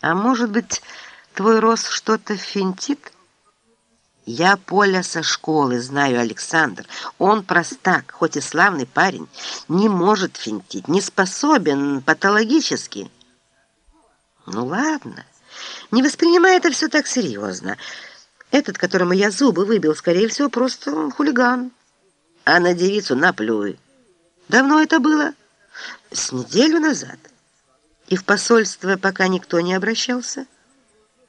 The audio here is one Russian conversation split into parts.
А может быть, твой рост что-то финтит? Я Поля со школы знаю, Александр. Он простак, хоть и славный парень, не может финтить, не способен патологически. Ну ладно, не воспринимай это все так серьезно. Этот, которому я зубы выбил, скорее всего, просто хулиган. А на девицу наплюй. Давно это было? С неделю назад. И в посольство пока никто не обращался?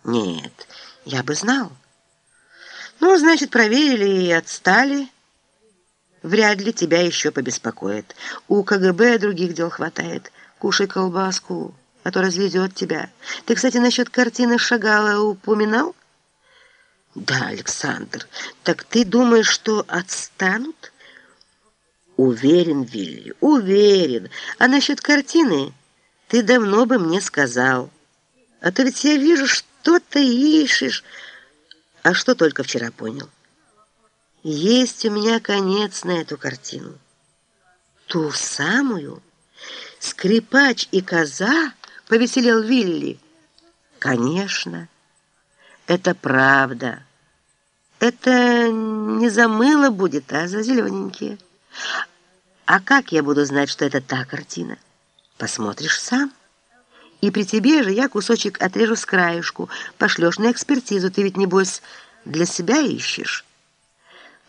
Нет, я бы знал. Ну, значит, проверили и отстали. Вряд ли тебя еще побеспокоит. У КГБ других дел хватает. Кушай колбаску, а то разведет тебя. Ты, кстати, насчет картины Шагала упоминал? Да, Александр. Так ты думаешь, что отстанут? Уверен, Вилли, уверен. А насчет картины ты давно бы мне сказал. А то ведь я вижу, что ты ищешь. А что только вчера понял? Есть у меня конец на эту картину. Ту самую? Скрипач и коза? Повеселел Вилли. Конечно, это правда. Это не за мыло будет, а за зелененькие. А как я буду знать, что это та картина? Посмотришь сам. И при тебе же я кусочек отрежу с краешку, пошлешь на экспертизу. Ты ведь, небось, для себя ищешь.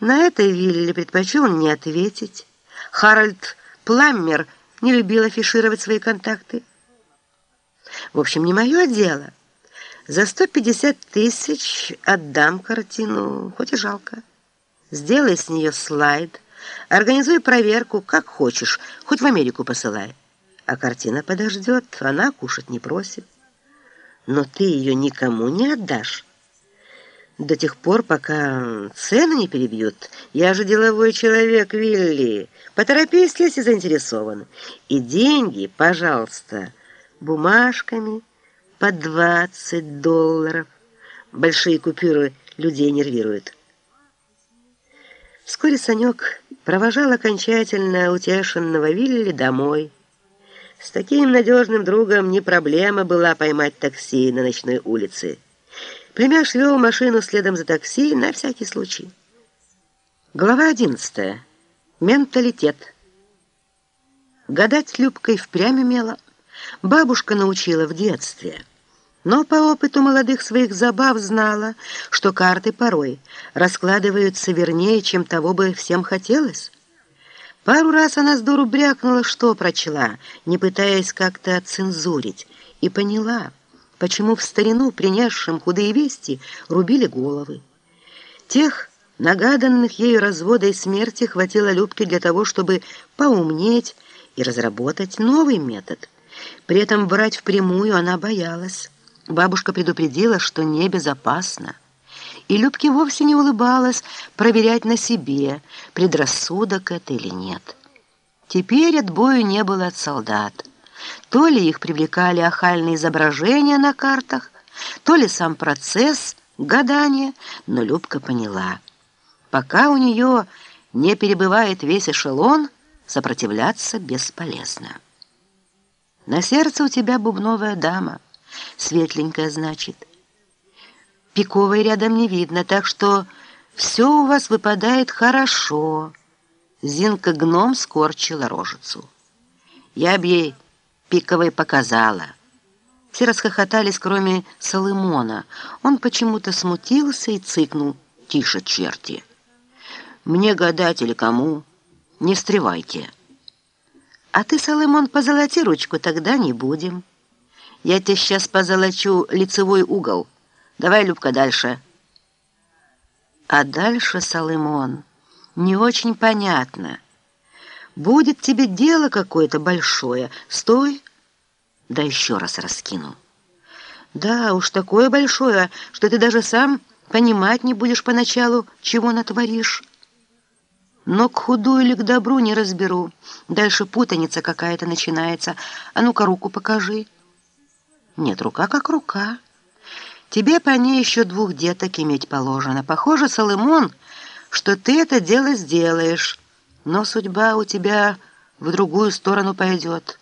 На это Вилли предпочел не ответить. Харальд Пламмер не любил афишировать свои контакты. В общем, не мое дело. За 150 тысяч отдам картину, хоть и жалко. Сделай с нее слайд, Организуй проверку, как хочешь, хоть в Америку посылай. А картина подождет, она кушать не просит. Но ты ее никому не отдашь. До тех пор, пока цены не перебьют. Я же деловой человек, Вилли. Поторопись, если заинтересован. И деньги, пожалуйста, бумажками по 20 долларов. Большие купюры людей нервируют. Вскоре Санек провожал окончательно утешенного Вилли домой. С таким надежным другом не проблема была поймать такси на ночной улице. Племяш вел машину следом за такси на всякий случай. Глава одиннадцатая. Менталитет. Гадать Любкой впрямь умела. Бабушка научила в детстве – но по опыту молодых своих забав знала, что карты порой раскладываются вернее, чем того бы всем хотелось. Пару раз она дуру брякнула, что прочла, не пытаясь как-то отцензурить, и поняла, почему в старину, принесшим худые вести, рубили головы. Тех нагаданных ею развода и смерти хватило Любке для того, чтобы поумнеть и разработать новый метод. При этом брать впрямую она боялась. Бабушка предупредила, что небезопасно. И Любке вовсе не улыбалась проверять на себе, предрассудок это или нет. Теперь отбою не было от солдат. То ли их привлекали охальные изображения на картах, то ли сам процесс гадания, но Любка поняла. Пока у нее не перебывает весь эшелон, сопротивляться бесполезно. На сердце у тебя бубновая дама — Светленькая, значит. Пиковой рядом не видно, так что все у вас выпадает хорошо. Зинка-гном скорчила рожицу. Я б ей пиковой показала. Все расхохотались, кроме Солымона. Он почему-то смутился и цыкнул. «Тише, черти! Мне гадать или кому? Не встревайте!» «А ты, Солымон, позолоти ручку, тогда не будем». Я тебе сейчас позолочу лицевой угол. Давай, Любка, дальше. А дальше, Салымон, не очень понятно. Будет тебе дело какое-то большое. Стой. Да еще раз раскину. Да, уж такое большое, что ты даже сам понимать не будешь поначалу, чего натворишь. Но к худу или к добру не разберу. Дальше путаница какая-то начинается. А ну-ка руку покажи. Нет, рука как рука. Тебе по ней еще двух деток иметь положено. Похоже, Соломон, что ты это дело сделаешь, но судьба у тебя в другую сторону пойдет».